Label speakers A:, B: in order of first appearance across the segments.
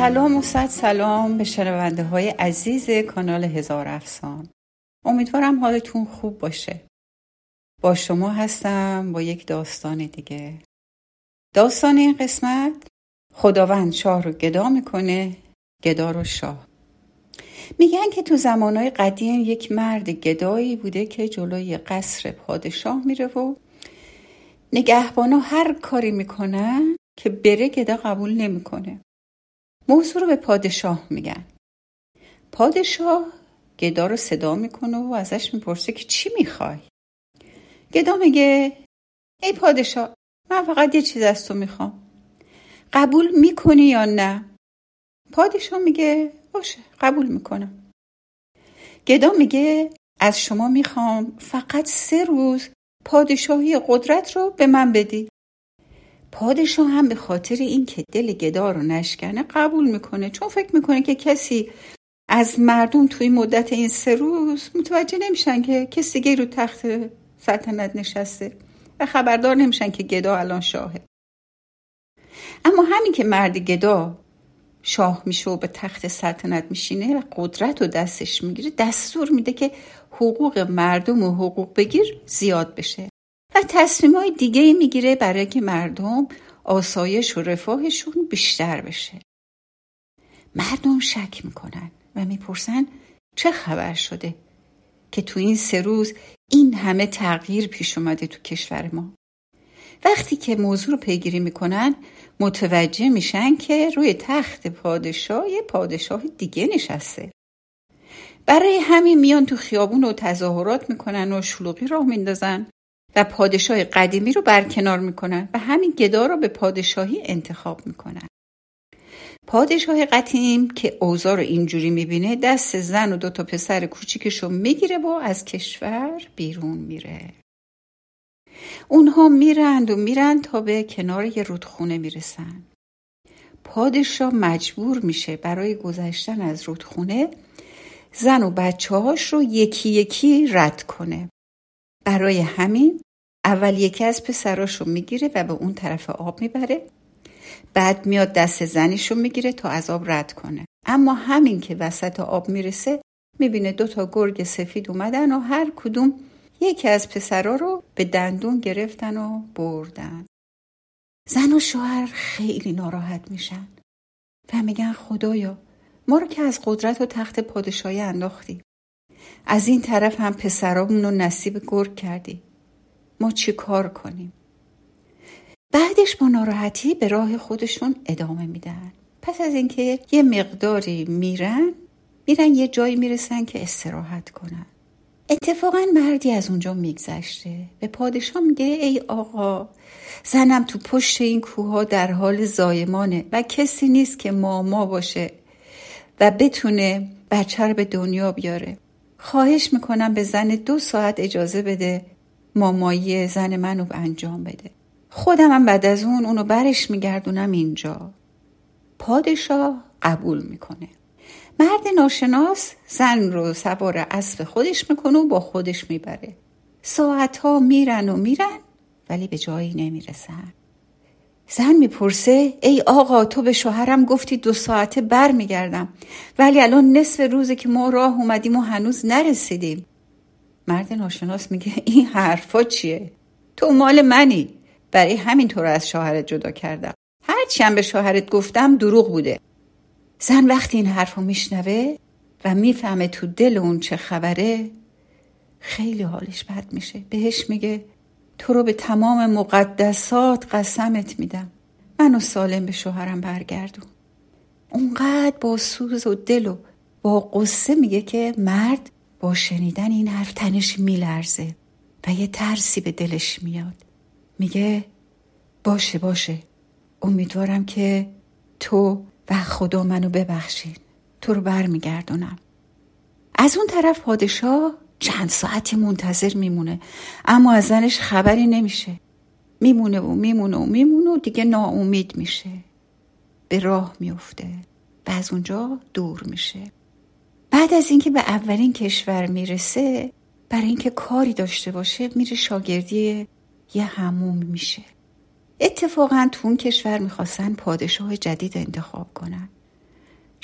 A: سلام و صد سلام به شنونده های عزیز کانال هزار افسان. امیدوارم حالتون خوب باشه. با شما هستم با یک داستان دیگه. داستان این قسمت خداوند شاه رو گدا می‌کنه گدا رو شاه. میگن که تو زمانهای قدیم یک مرد گدایی بوده که جلوی قصر پادشاه میره و نگهبانا هر کاری می‌کنن که بره گدا قبول نمی‌کنه. موضوع رو به پادشاه میگن. پادشاه گدا رو صدا می‌کنه و ازش می‌پرسه که چی می‌خوای؟ گدا میگه ای پادشاه من فقط یه چیز از تو می‌خوام. قبول می‌کنی یا نه؟ پادشاه میگه باشه قبول می‌کنم. گدا میگه از شما می‌خوام فقط سه روز پادشاهی قدرت رو به من بدی. پادشاه هم به خاطر این که دل گدا رو نشکنه قبول می‌کنه. چون فکر می‌کنه که کسی از مردم توی مدت این سه روز متوجه نمیشن که کسی دیگه رو تخت سلطنت نشسته و خبردار نمیشن که گدا الان شاهه. اما همین که مرد گدا شاه میشه و به تخت سلطنت میشینه و قدرت رو دستش می‌گیره دستور میده که حقوق مردم و حقوق بگیر زیاد بشه. و تصمیم های دیگه می‌گیره برای که مردم آسایش و رفاهشون بیشتر بشه. مردم شک می‌کنن و می‌پرسن چه خبر شده که تو این سه روز این همه تغییر پیش اومده تو کشور ما. وقتی که موضوع رو پیگیری می‌کنن متوجه میشن که روی تخت پادشاه یه پادشاه دیگه نشسته. برای همین میان تو خیابون و تظاهرات می‌کنن و شلوغی راه میندازن. و پادشاه قدیمی رو برکنار می‌کنن و همین گدا رو به پادشاهی انتخاب می‌کنن. پادشاه قدیم که اوضاع رو اینجوری می‌بینه دست زن و دو تا پسر کوچیکش رو می‌گیره و از کشور بیرون میره. اونها میرند و میرند تا به کنار یه رودخونه می‌رسن. پادشاه مجبور میشه برای گذشتن از رودخونه زن و بچه هاش رو یکی یکی رد کنه. برای همین اول یکی از پسراش رو می‌گیره و به اون طرف آب می‌بره. بعد میاد دست زنیش رو می‌گیره تا از آب رد کنه. اما همین که وسط آب می‌رسه می‌بینه دو تا گرگ سفید اومدن و هر کدوم یکی از پسرا رو به دندون گرفتن و بردن. زن و شوهر خیلی ناراحت میشن و میگن خدایا ما رو که از قدرت و تخت پادشاهی انداختی. از این طرف هم پسرامون رو نصیب گرگ کردی. ما چی کار کنیم؟ بعدش با ناراحتی به راه خودشون ادامه میدن. پس از اینکه یه مقداری میرن میرن یه جایی می‌رسن که استراحت کنن. اتفاقا مردی از اونجا میگذشته. به پادشاه میگه ای آقا زنم تو پشت این کوها در حال زایمانه و کسی نیست که ماما باشه و بتونه بچه رو به دنیا بیاره. خواهش می‌کنم به زن دو ساعت اجازه بده مامایی زن منو انجام بده. خودم هم بعد از اون اونو برش میگردونم اینجا. پادشاه قبول می‌کنه. مرد ناشناس زن رو سوار اسب خودش می‌کنه و با خودش می‌بره. ساعتها میرن و میرن ولی به جایی نمی‌رسن. زن می‌پرسه ای آقا تو به شوهرم گفتی دو ساعته بر میگردم ولی الان نصف روزه که ما راه اومدیم و هنوز نرسیدیم. مرد ناشناس میگه این حرفا چیه؟ تو مال منی. برای همین تو رو از شوهرت جدا کردم. هرچی هم به شوهرت گفتم دروغ بوده. زن وقتی این حرفو میشنوه و می‌فهمه تو دل اون چه خبره خیلی حالش بد میشه. بهش میگه تو رو به تمام مقدسات قسمت میدم. منو سالم به شوهرم برگردون. اونقدر با سوز و دل و با قصه میگه که مرد با شنیدن این حرف تنش میلرزه و یه ترسی به دلش میاد. میگه باشه باشه. امیدوارم که تو و خدا منو ببخشید تو رو برمیگردونم. از اون طرف پادشاه چند ساعتی منتظر میمونه. اما از زنش خبری نمیشه. میمونه و میمونه و میمونه و دیگه ناامید میشه. به راه میفته و از اونجا دور میشه. بعد از اینکه به اولین کشور می‌رسه برای اینکه کاری داشته باشه میره شاگردی یه هموم میشه. اتفاقا تو اون کشور می‌خواستن پادشاه جدید انتخاب کنن.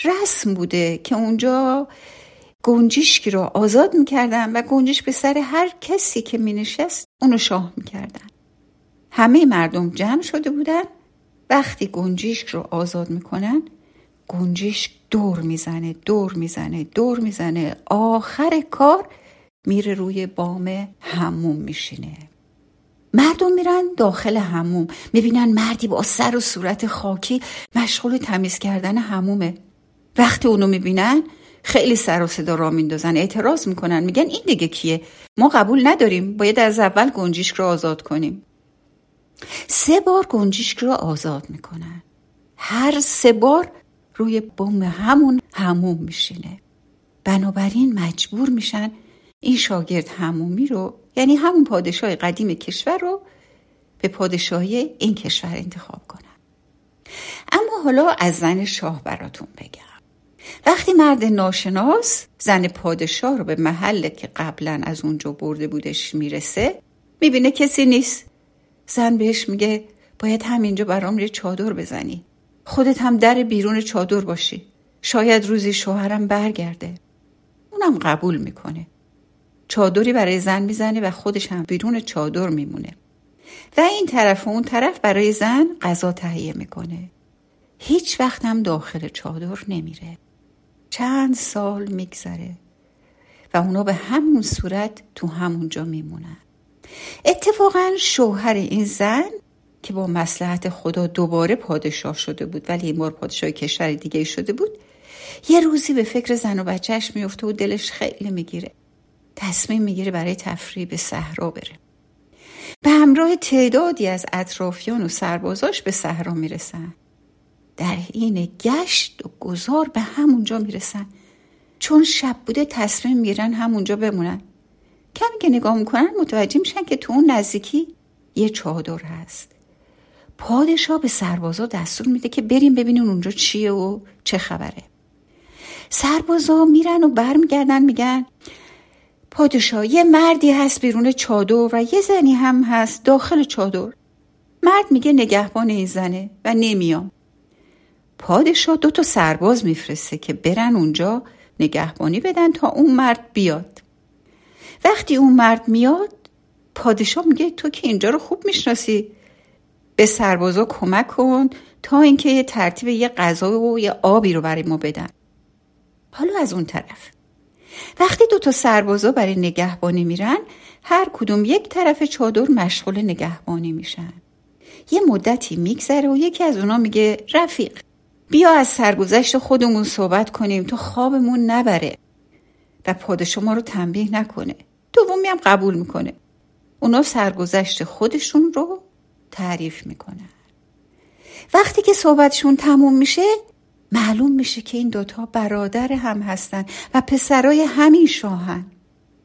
A: رسم بوده که اونجا گنجیشکی رو آزاد می‌کردن و گنجش به سر هر کسی که مینشست اونو شاه می‌کردن. همه مردم جمع شده بودن. وقتی گنجیشک رو آزاد می‌کنن گنجیشک دور می‌زنه دور می‌زنه دور می‌زنه. آخر کار میره روی بام هموم میشینه. مردم میرن داخل هموم می‌بینن مردی با سر و صورت خاکی مشغول تمیز کردن همومه وقتی اونو می‌بینن خیلی سر و صدا را میندازن اعتراض می‌کنن میگن این دیگه کیه؟ ما قبول نداریم باید از اول گنجیشک رو آزاد کنیم. سه بار گنجیشک رو آزاد می‌کنن. هر سه بار روی بوم همون هموم میشینه. بنابراین مجبور میشن این شاگرد همومی رو یعنی همون پادشاه قدیم کشور رو به پادشاهی این کشور انتخاب کنن. اما حالا از زن شاه براتون بگم. وقتی مرد ناشناس زن پادشاه رو به محل که قبلا از اونجا برده بودش می‌رسه می‌بینه کسی نیست. زن بهش میگه باید همینجا برام یه چادر بزنی. خودت هم در بیرون چادر باشی. شاید روزی شوهرم برگرده. اونم قبول می‌کنه. چادری برای زن می‌زنه و خودش هم بیرون چادر میمونه. و این طرف و اون طرف برای زن غذا تهیه می‌کنه. هیچ وقت هم داخل چادر نمیره. چند سال میگذره و اونا به همون صورت تو همونجا میمونن. اتفاقا شوهر این زن که با مسلحت خدا دوباره پادشاه شده بود ولی این بار پادشاه کشور دیگه شده بود یه روزی به فکر زن و بچهش میفته و دلش خیلی می‌گیره. تصمیم می‌گیره برای تفریح به صحرا بره. به همراه تعدادی از اطرافیان و سربازاش به صحرا می‌رسن. در این گشت و گذار به همونجا می‌رسن. چون شب بوده تصمیم می‌گیرن همونجا بمونن. کمی که نگاه می‌کنن متوجه میشن که تو اون نزدیکی یه چادر هست. پادشاه به سربازا دستور میده که بریم ببینیم اونجا چیه و چه خبره. سربازا میرن و برمیگردن میگن پادشاه یه مردی هست بیرون چادر و یه زنی هم هست داخل چادر. مرد میگه نگهبان این زنه و نمیام. پادشاه دو تا سرباز میفرسته که برن اونجا نگهبانی بدن تا اون مرد بیاد. وقتی اون مرد میاد پادشاه میگه تو که اینجا رو خوب می‌شناسی. به سربازا کمک کن تا اینکه یه ترتیب یه غذا و یه آبی رو برای ما بدن. حالا از اون طرف. وقتی دو تا سربازا برای نگهبانی میرن هر کدوم یک طرف چادر مشغول نگهبانی میشن. یه مدتی میگذره و یکی از اونا میگه رفیق. بیا از سرگذشت خودمون صحبت کنیم تو خوابمون نبره و پادشاه ما رو تنبیه نکنه. دومی هم قبول می‌کنه. اونا سرگذشت خودشون رو تعریف می‌کنن. وقتی که صحبتشون تموم میشه معلوم میشه که این دوتا برادر هم هستن و پسرای همین شاهن.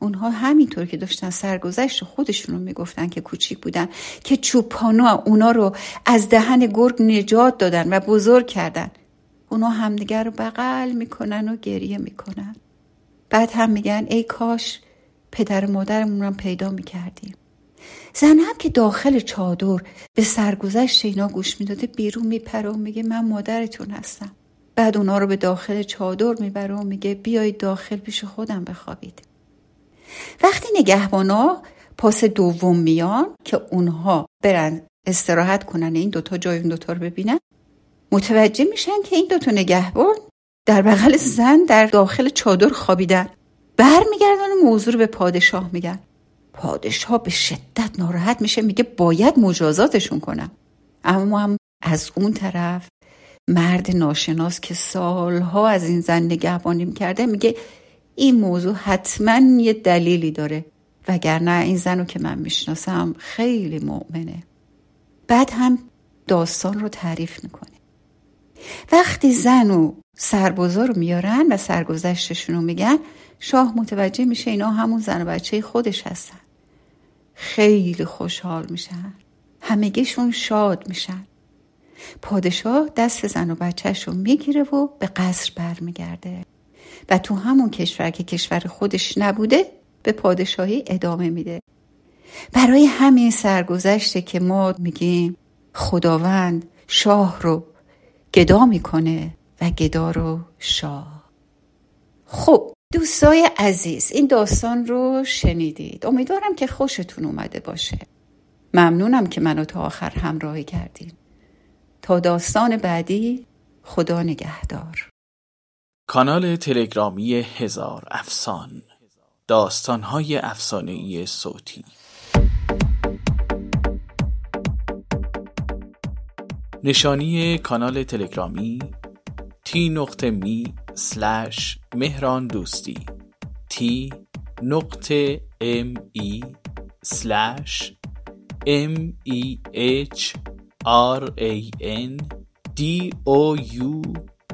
A: اونها همینطور که داشتن سرگذشت خودشون رو می‌گفتن که کوچیک بودن که چوپانا اونا رو از دهن گرگ نجات دادن و بزرگ کردن. اونا همدیگر رو بغل می‌کنن و گریه می‌کنن. بعد هم میگن ای کاش پدر و مادرمون رو پیدا می‌کردیم. زن هم که داخل چادر به سرگذشت اینا گوش می‌داده بیرون میپره و میگه من مادرتون هستم. بعد اونا رو به داخل چادر می‌بره و میگه بیایید داخل پیش خودم بخوابید. وقتی نگهبانا پاس دوم میان که اونها برن استراحت کنن این دوتا جای اون دوتا رو ببینن متوجه میشن که این دوتا نگهبان در بغل زن در داخل چادر خوابیدن. برمیگردن موضوع رو به پادشاه میگن. پادشاه به شدت ناراحت میشه میگه باید مجازاتشون کنم. اما هم از اون طرف مرد ناشناس که سالها از این زن نگهبانی می‌کرده میگه این موضوع حتما یه دلیلی داره. وگرنه این زن رو که من می‌شناسم خیلی مؤمنه. بعد هم داستان رو تعریف می‌کنه. وقتی زن و سربازا رو میارن و سرگذشتشون رو میگن شاه متوجه میشه اینا همون زن و بچه خودش هستن. خیلی خوشحال میشن. همگیشون شاد میشن. پادشاه دست زن و بچهش رو می‌گیره و به قصر برمیگرده. و تو همون کشور که کشور خودش نبوده به پادشاهی ادامه میده. برای همین سرگذشته که ما میگیم خداوند شاه رو گدا می‌کنه و گدا رو شاه. خب دوستای عزیز این داستان رو شنیدید. امیدوارم که خوشتون اومده باشه. ممنونم که منو تا آخر همراهی کردین. تا داستان بعدی خدا نگهدار.
B: کانال تلگرامی هزار افسان داستانهای ای صوتی. نشانی کانال تلگرامی تی نقطه می سلش مهران دوستی تی نقطه ام ای سلش ام ای اچ آر ای ان دی او یو